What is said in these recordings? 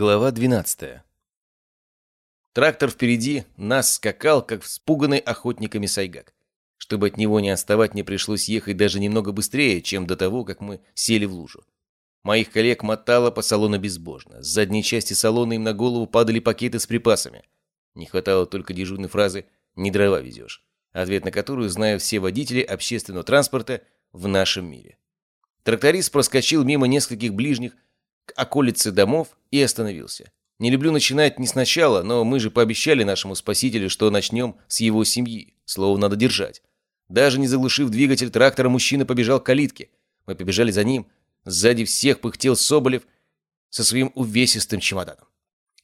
Глава 12. Трактор впереди нас скакал, как вспуганный охотниками сайгак. Чтобы от него не отставать, мне пришлось ехать даже немного быстрее, чем до того, как мы сели в лужу. Моих коллег мотало по салону безбожно. С задней части салона им на голову падали пакеты с припасами. Не хватало только дежурной фразы «не дрова везешь», ответ на которую знают все водители общественного транспорта в нашем мире. Тракторист проскочил мимо нескольких ближних, околице домов и остановился. Не люблю начинать не сначала, но мы же пообещали нашему спасителю, что начнем с его семьи. Слово надо держать. Даже не заглушив двигатель трактора, мужчина побежал к калитке. Мы побежали за ним. Сзади всех пыхтел Соболев со своим увесистым чемоданом.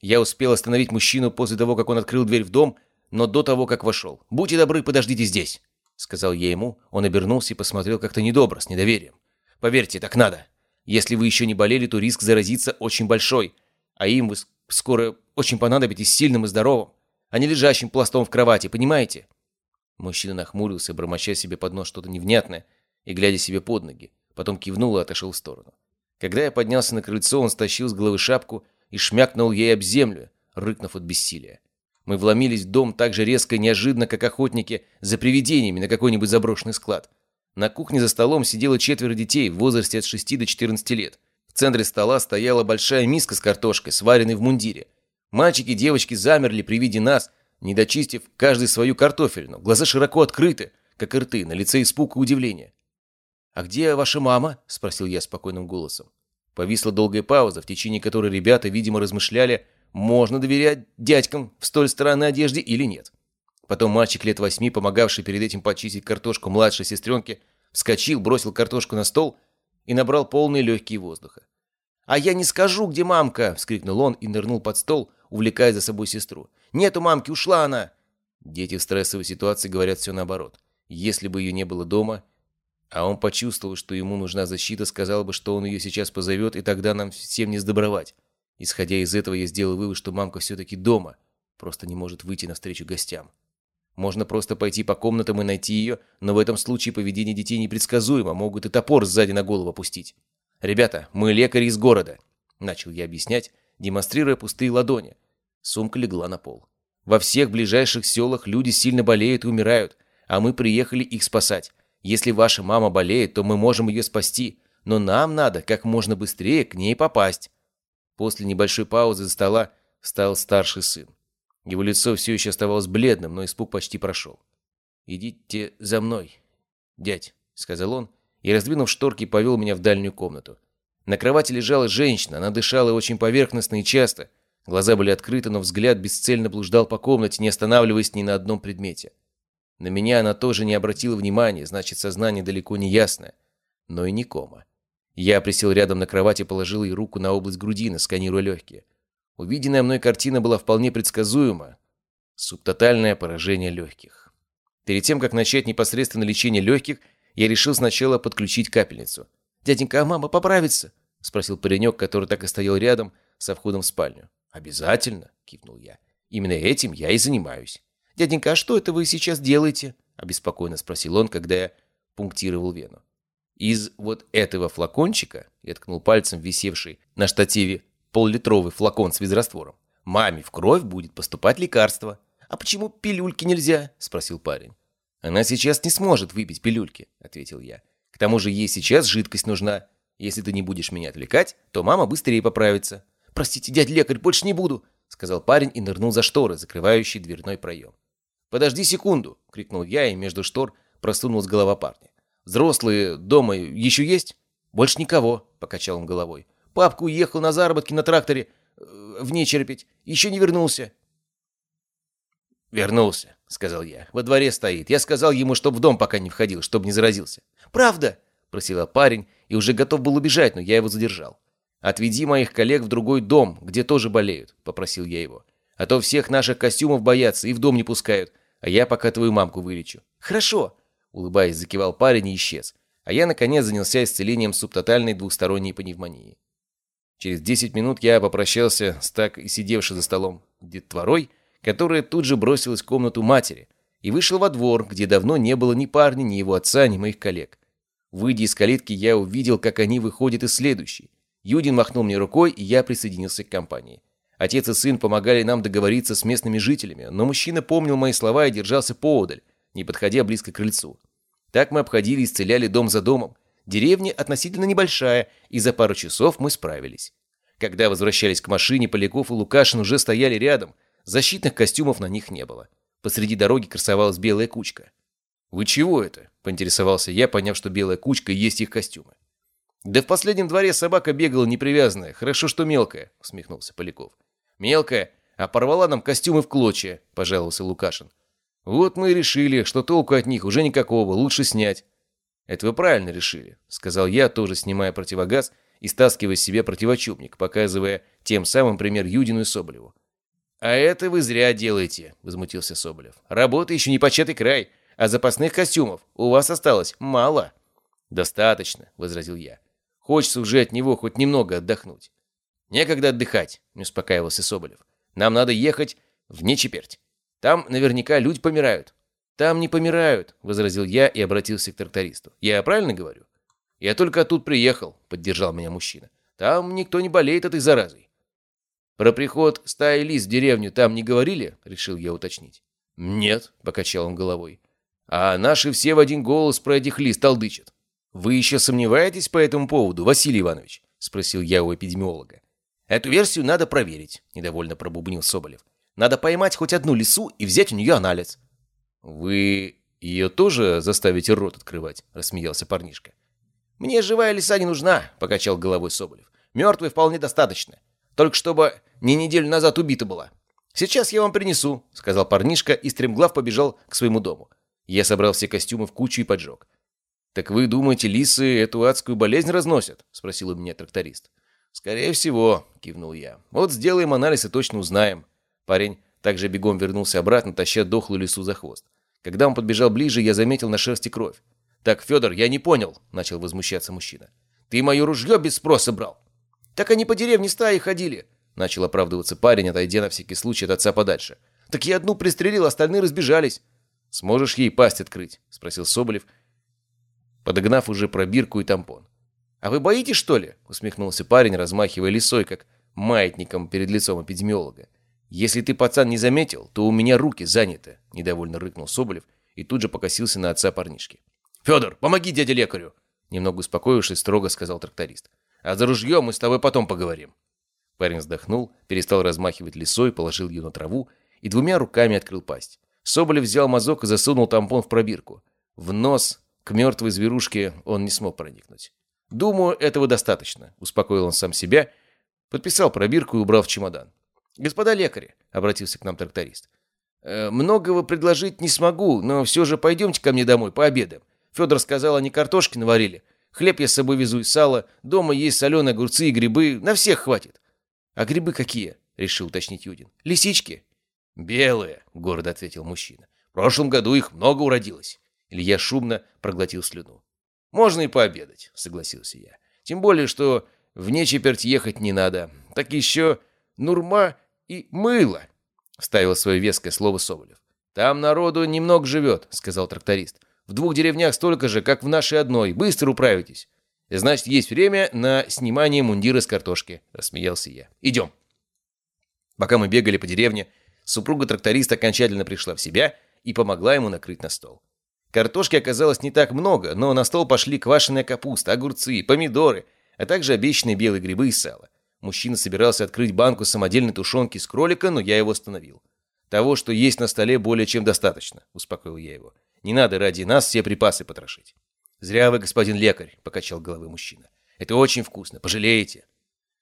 Я успел остановить мужчину после того, как он открыл дверь в дом, но до того, как вошел. «Будьте добры, подождите здесь», — сказал я ему. Он обернулся и посмотрел как-то недобро, с недоверием. «Поверьте, так надо. Если вы еще не болели, то риск заразиться очень большой, а им вы скоро очень понадобитесь сильным и здоровым, а не лежащим пластом в кровати, понимаете?» Мужчина нахмурился, бормоча себе под нос что-то невнятное и глядя себе под ноги, потом кивнул и отошел в сторону. Когда я поднялся на крыльцо, он стащил с головы шапку и шмякнул ей об землю, рыкнув от бессилия. Мы вломились в дом так же резко и неожиданно, как охотники за привидениями на какой-нибудь заброшенный склад. На кухне за столом сидело четверо детей в возрасте от 6 до 14 лет. В центре стола стояла большая миска с картошкой, сваренной в мундире. Мальчики и девочки замерли при виде нас, не дочистив каждый свою картофельну. Глаза широко открыты, как рты, на лице испуг и удивление. «А где ваша мама?» – спросил я спокойным голосом. Повисла долгая пауза, в течение которой ребята, видимо, размышляли, можно доверять дядькам в столь странной одежде или нет. Потом мальчик лет восьми, помогавший перед этим почистить картошку младшей сестренке, вскочил, бросил картошку на стол и набрал полные легкие воздуха. «А я не скажу, где мамка!» — вскрикнул он и нырнул под стол, увлекая за собой сестру. «Нету мамки, ушла она!» Дети в стрессовой ситуации говорят все наоборот. Если бы ее не было дома, а он почувствовал, что ему нужна защита, сказал бы, что он ее сейчас позовет, и тогда нам всем не сдобровать. Исходя из этого, я сделал вывод, что мамка все-таки дома, просто не может выйти навстречу гостям. Можно просто пойти по комнатам и найти ее, но в этом случае поведение детей непредсказуемо, могут и топор сзади на голову опустить. «Ребята, мы лекари из города», — начал я объяснять, демонстрируя пустые ладони. Сумка легла на пол. «Во всех ближайших селах люди сильно болеют и умирают, а мы приехали их спасать. Если ваша мама болеет, то мы можем ее спасти, но нам надо как можно быстрее к ней попасть». После небольшой паузы за стола встал старший сын. Его лицо все еще оставалось бледным, но испуг почти прошел. «Идите за мной, дядь», — сказал он, и, раздвинув шторки, повел меня в дальнюю комнату. На кровати лежала женщина, она дышала очень поверхностно и часто. Глаза были открыты, но взгляд бесцельно блуждал по комнате, не останавливаясь ни на одном предмете. На меня она тоже не обратила внимания, значит, сознание далеко не ясное, но и не кома. Я присел рядом на кровати и положил ей руку на область грудины, сканируя легкие. Увиденная мной картина была вполне предсказуема. Субтотальное поражение легких. Перед тем, как начать непосредственно лечение легких, я решил сначала подключить капельницу. «Дяденька, а мама поправится?» — спросил паренек, который так и стоял рядом со входом в спальню. «Обязательно!» — кивнул я. «Именно этим я и занимаюсь». «Дяденька, а что это вы сейчас делаете?» — обеспокоенно спросил он, когда я пунктировал вену. «Из вот этого флакончика», — я ткнул пальцем висевший на штативе поллитровый флакон с физраствором. Маме в кровь будет поступать лекарство. «А почему пилюльки нельзя?» – спросил парень. «Она сейчас не сможет выпить пилюльки», – ответил я. «К тому же ей сейчас жидкость нужна. Если ты не будешь меня отвлекать, то мама быстрее поправится». «Простите, дядь лекарь, больше не буду», – сказал парень и нырнул за шторы, закрывающие дверной проем. «Подожди секунду!» – крикнул я, и между штор просунулась голова парня. «Взрослые дома еще есть?» «Больше никого», – покачал он головой. Папка уехал на заработки на тракторе э, в Нечерпить. Еще не вернулся. «Вернулся», — сказал я. «Во дворе стоит. Я сказал ему, чтоб в дом пока не входил, чтобы не заразился». «Правда?» — просила парень и уже готов был убежать, но я его задержал. «Отведи моих коллег в другой дом, где тоже болеют», — попросил я его. «А то всех наших костюмов боятся и в дом не пускают, а я пока твою мамку вылечу». «Хорошо», — улыбаясь, закивал парень и исчез. А я, наконец, занялся исцелением субтотальной двухсторонней пневмонии. Через 10 минут я попрощался с так и сидевшей за столом детворой, которая тут же бросилась в комнату матери, и вышел во двор, где давно не было ни парня, ни его отца, ни моих коллег. Выйдя из калитки, я увидел, как они выходят из следующей. Юдин махнул мне рукой, и я присоединился к компании. Отец и сын помогали нам договориться с местными жителями, но мужчина помнил мои слова и держался поодаль, не подходя близко к крыльцу. Так мы обходили и исцеляли дом за домом. Деревня относительно небольшая, и за пару часов мы справились. Когда возвращались к машине, Поляков и Лукашин уже стояли рядом. Защитных костюмов на них не было. Посреди дороги красовалась белая кучка. «Вы чего это?» – поинтересовался я, поняв, что белая кучка и есть их костюмы. «Да в последнем дворе собака бегала непривязанная. Хорошо, что мелкая», – усмехнулся Поляков. «Мелкая, а порвала нам костюмы в клочья», – пожаловался Лукашин. «Вот мы и решили, что толку от них уже никакого, лучше снять». «Это вы правильно решили», – сказал я, тоже снимая противогаз и стаскивая себе противочубник, показывая тем самым пример Юдину и Соболеву. «А это вы зря делаете», – возмутился Соболев. «Работа еще не початый край, а запасных костюмов у вас осталось мало». «Достаточно», – возразил я. «Хочется уже от него хоть немного отдохнуть». «Некогда отдыхать», – не успокаивался Соболев. «Нам надо ехать в Нечеперть. Там наверняка люди помирают». «Там не помирают», – возразил я и обратился к трактористу. «Я правильно говорю?» «Я только тут приехал», – поддержал меня мужчина. «Там никто не болеет этой заразой». «Про приход стаи лис в деревню там не говорили?» – решил я уточнить. «Нет», – покачал он головой. «А наши все в один голос про этих лис толдычат». «Вы еще сомневаетесь по этому поводу, Василий Иванович?» – спросил я у эпидемиолога. «Эту версию надо проверить», – недовольно пробубнил Соболев. «Надо поймать хоть одну лису и взять у нее анализ». «Вы ее тоже заставите рот открывать?» – рассмеялся парнишка. «Мне живая лиса не нужна», – покачал головой Соболев. «Мертвой вполне достаточно. Только чтобы не неделю назад убита была. Сейчас я вам принесу», — сказал парнишка и стремглав побежал к своему дому. Я собрал все костюмы в кучу и поджег. «Так вы думаете, лисы эту адскую болезнь разносят?» — спросил у меня тракторист. «Скорее всего», — кивнул я. «Вот сделаем анализ и точно узнаем». Парень также бегом вернулся обратно, таща дохлую лису за хвост. Когда он подбежал ближе, я заметил на шерсти кровь. «Так, Федор, я не понял», — начал возмущаться мужчина. «Ты мое ружье без спроса брал?» «Так они по деревне стаи ходили!» Начал оправдываться парень, отойдя на всякий случай от отца подальше. «Так я одну пристрелил, остальные разбежались!» «Сможешь ей пасть открыть?» — спросил Соболев, подогнав уже пробирку и тампон. «А вы боитесь, что ли?» — усмехнулся парень, размахивая лисой, как маятником перед лицом эпидемиолога. «Если ты, пацан, не заметил, то у меня руки заняты», — недовольно рыкнул Соболев и тут же покосился на отца парнишки. «Федор, помоги дяде лекарю!» Немного успокоившись, строго сказал тракторист. А за ружье мы с тобой потом поговорим». Парень вздохнул, перестал размахивать лесой, положил ее на траву и двумя руками открыл пасть. Соболев взял мазок и засунул тампон в пробирку. В нос к мертвой зверушке он не смог проникнуть. «Думаю, этого достаточно», — успокоил он сам себя, подписал пробирку и убрал в чемодан. «Господа лекари», — обратился к нам тракторист, «э, «многого предложить не смогу, но все же пойдемте ко мне домой, пообедаем. Федор сказал, они картошки наварили. Хлеб я с собой везу и сало. Дома есть соленые огурцы и грибы. На всех хватит. А грибы какие? Решил уточнить Юдин. Лисички? Белые, гордо ответил мужчина. В прошлом году их много уродилось. Илья шумно проглотил слюну. «Можно и пообедать», — согласился я. «Тем более, что в Нечеперть ехать не надо. Так еще Нурма и мыло», — вставил свое веское слово Соболев. «Там народу немного живет», — сказал тракторист. В двух деревнях столько же, как в нашей одной. Быстро управитесь. Значит, есть время на снимание мундира с картошки», — рассмеялся я. «Идем». Пока мы бегали по деревне, супруга тракториста окончательно пришла в себя и помогла ему накрыть на стол. Картошки оказалось не так много, но на стол пошли квашеная капуста, огурцы, помидоры, а также обещанные белые грибы и сало. Мужчина собирался открыть банку самодельной тушенки с кролика, но я его остановил. «Того, что есть на столе, более чем достаточно», — успокоил я его. Не надо ради нас все припасы потрошить. Зря вы, господин лекарь, покачал головой мужчина. Это очень вкусно, пожалеете.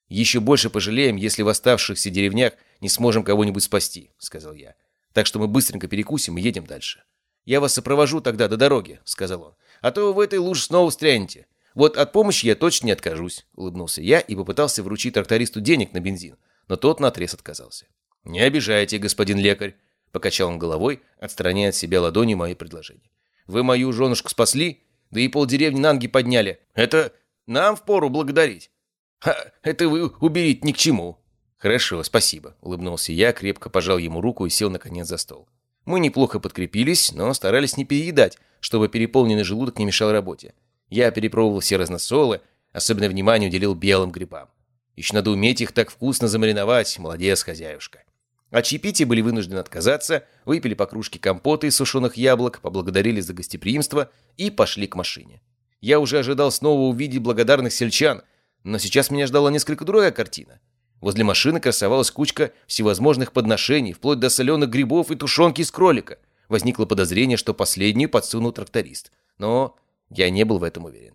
Еще больше пожалеем, если в оставшихся деревнях не сможем кого-нибудь спасти, сказал я. Так что мы быстренько перекусим и едем дальше. Я вас сопровожу тогда до дороги, сказал он. А то вы в этой луже снова встрянете. Вот от помощи я точно не откажусь, улыбнулся я и попытался вручить трактористу денег на бензин, но тот наотрез отказался. Не обижайте, господин лекарь, Покачал он головой, отстраняя от себя ладонью мои предложения. «Вы мою женушку спасли, да и полдеревни на ноги подняли. Это нам впору благодарить. Ха, это вы уберите ни к чему». «Хорошо, спасибо», — улыбнулся я, крепко пожал ему руку и сел наконец за стол. Мы неплохо подкрепились, но старались не переедать, чтобы переполненный желудок не мешал работе. Я перепробовал все разносолы, Особенно внимание уделил белым грибам. Еще надо уметь их так вкусно замариновать. Молодец, хозяюшка. От чаепития были вынуждены отказаться, выпили по кружке компота из сушеных яблок, поблагодарили за гостеприимство и пошли к машине. Я уже ожидал снова увидеть благодарных сельчан, но сейчас меня ждала несколько другая картина. Возле машины красовалась кучка всевозможных подношений, вплоть до соленых грибов и тушенки из кролика. Возникло подозрение, что последнюю подсунул тракторист. Но я не был в этом уверен.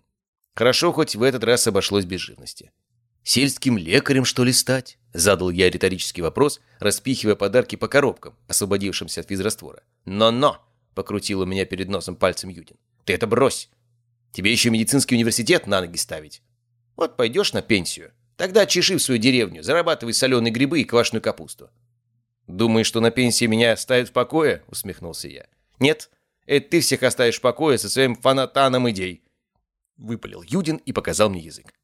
Хорошо, хоть в этот раз обошлось без живности. «Сельским лекарем, что ли, стать?» Задал я риторический вопрос, распихивая подарки по коробкам, освободившимся от физраствора. «Но-но!» — покрутил у меня перед носом пальцем Юдин. «Ты это брось! Тебе еще медицинский университет на ноги ставить. Вот пойдешь на пенсию, тогда чеши в свою деревню, зарабатывай соленые грибы и квашеную капусту». «Думаешь, что на пенсии меня оставят в покое?» — усмехнулся я. «Нет, это ты всех оставишь в покое со своим фанатаном идей!» Выпалил Юдин и показал мне язык.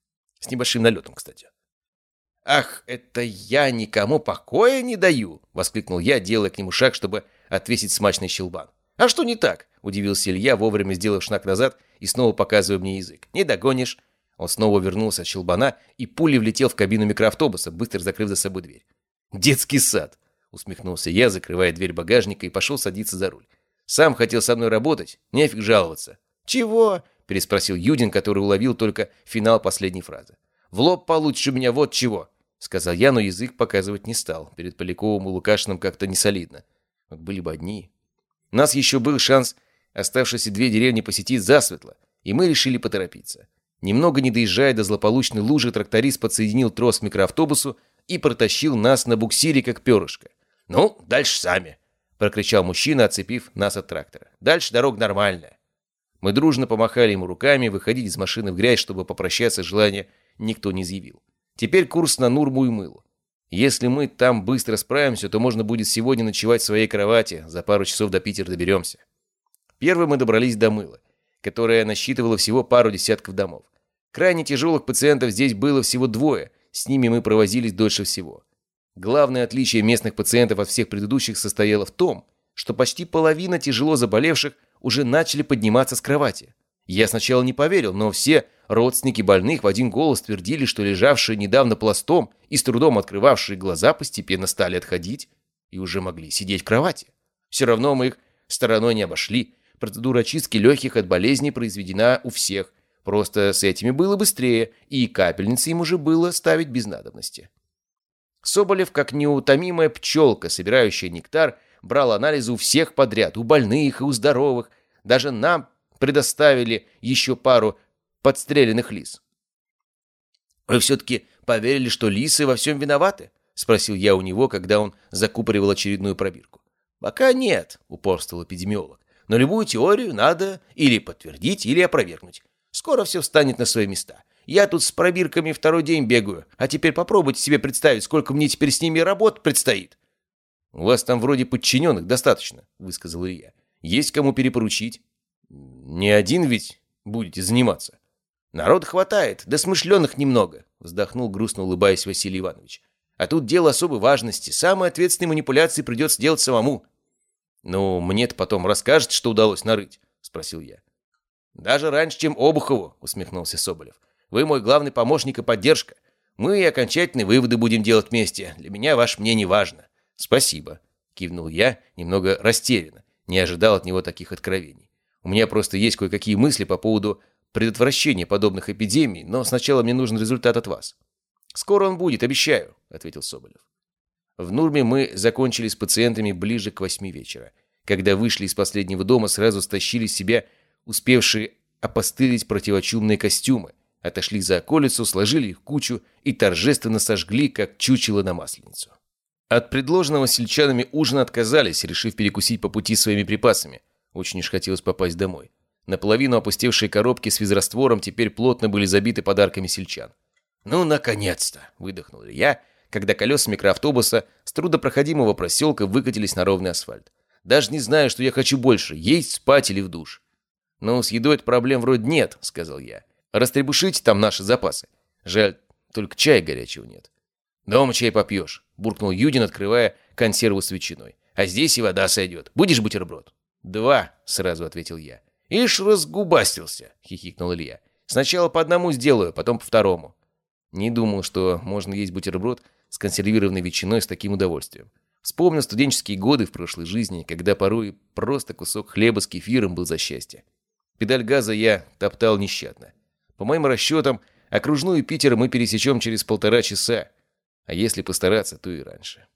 С небольшим налетом, кстати. «Ах, это я никому покоя не даю!» — воскликнул я, делая к нему шаг, чтобы отвесить смачный щелбан. «А что не так?» — удивился Илья, вовремя сделав шаг назад и снова показывая мне язык. «Не догонишь!» Он снова вернулся от щелбана и пулей влетел в кабину микроавтобуса, быстро закрыв за собой дверь. «Детский сад!» — усмехнулся я, закрывая дверь багажника и пошел садиться за руль. «Сам хотел со мной работать, нефиг жаловаться». «Чего?» — переспросил Юдин, который уловил только финал последней фразы. «В лоб получишь у меня вот чего!» — сказал я, но язык показывать не стал. Перед Поляковым и Лукашиным как-то не солидно. Вот были бы одни. У нас еще был шанс оставшиеся две деревни посетить засветло, и мы решили поторопиться. Немного не доезжая до злополучной лужи, тракторист подсоединил трос к микроавтобусу и протащил нас на буксире, как перышко. «Ну, дальше сами!» — прокричал мужчина, отцепив нас от трактора. «Дальше дорога нормальная». Мы дружно помахали ему руками, выходить из машины в грязь, чтобы попрощаться, желания никто не изъявил. Теперь курс на Нурму и Мылу. Если мы там быстро справимся, то можно будет сегодня ночевать в своей кровати, за пару часов до Питера доберемся. Первым мы добрались до Мыла, которое насчитывало всего пару десятков домов. Крайне тяжелых пациентов здесь было всего двое, с ними мы провозились дольше всего. Главное отличие местных пациентов от всех предыдущих состояло в том, что почти половина тяжело заболевших уже начали подниматься с кровати. Я сначала не поверил, но все родственники больных в один голос твердили, что лежавшие недавно пластом и с трудом открывавшие глаза постепенно стали отходить и уже могли сидеть в кровати. Все равно мы их стороной не обошли. Процедура очистки легких от болезней произведена у всех. Просто с этими было быстрее, и капельницы им уже было ставить без надобности. Соболев, как неутомимая пчелка, собирающая нектар, брал анализы у всех подряд, у больных и у здоровых. Даже нам предоставили еще пару подстреленных лис. «Вы все-таки поверили, что лисы во всем виноваты?» — спросил я у него, когда он закупоривал очередную пробирку. «Пока нет», — упорствовал эпидемиолог. «Но любую теорию надо или подтвердить, или опровергнуть. Скоро все встанет на свои места. Я тут с пробирками второй день бегаю, а теперь попробуйте себе представить, сколько мне теперь с ними работ предстоит». «У вас там вроде подчиненных достаточно», — высказал Илья. «Есть кому перепоручить». «Не один ведь будете заниматься?» «Народ хватает, да смышленых немного», — вздохнул, грустно улыбаясь Василий Иванович. «А тут дело особой важности. Самые ответственные манипуляции придется делать самому». «Ну, мне-то потом расскажет, что удалось нарыть», — спросил я. «Даже раньше, чем Обухову», — усмехнулся Соболев. «Вы мой главный помощник и поддержка. Мы и окончательные выводы будем делать вместе. Для меня ваше мнение важно». «Спасибо», — кивнул я, немного растерянно. Не ожидал от него таких откровений. У меня просто есть кое-какие мысли по поводу предотвращения подобных эпидемий, но сначала мне нужен результат от вас». «Скоро он будет, обещаю», — ответил Соболев. В Нурме мы закончили с пациентами ближе к восьми вечера. Когда вышли из последнего дома, сразу стащили себя успевшие опостылить противочумные костюмы, отошли за околицу, сложили их кучу и торжественно сожгли, как чучело на масленицу. От предложенного сельчанами ужина отказались, решив перекусить по пути своими припасами. Очень уж хотелось попасть домой. Наполовину опустевшие коробки с физраствором теперь плотно были забиты подарками сельчан. «Ну, наконец-то!» — выдохнул я, когда колеса микроавтобуса с трудопроходимого проселка выкатились на ровный асфальт. «Даже не знаю, что я хочу больше — есть, спать или в душ». «Ну, с едой проблем вроде нет», — сказал я. «Растребушите там наши запасы. Жаль, только чая горячего нет». «Дома чай попьешь», — буркнул Юдин, открывая консерву с ветчиной. «А здесь и вода сойдет. Будешь бутерброд?» «Два», — сразу ответил я. «Ишь разгубастился», — хихикнул Илья. Сначала по одному сделаю, потом по второму. Не думал, что можно есть бутерброд с консервированной ветчиной с таким удовольствием. Вспомнил студенческие годы в прошлой жизни, когда порой просто кусок хлеба с кефиром был за счастье. Педаль газа я топтал нещадно. По моим расчетам, окружную Питера мы пересечем через полтора часа, а если постараться, то и раньше.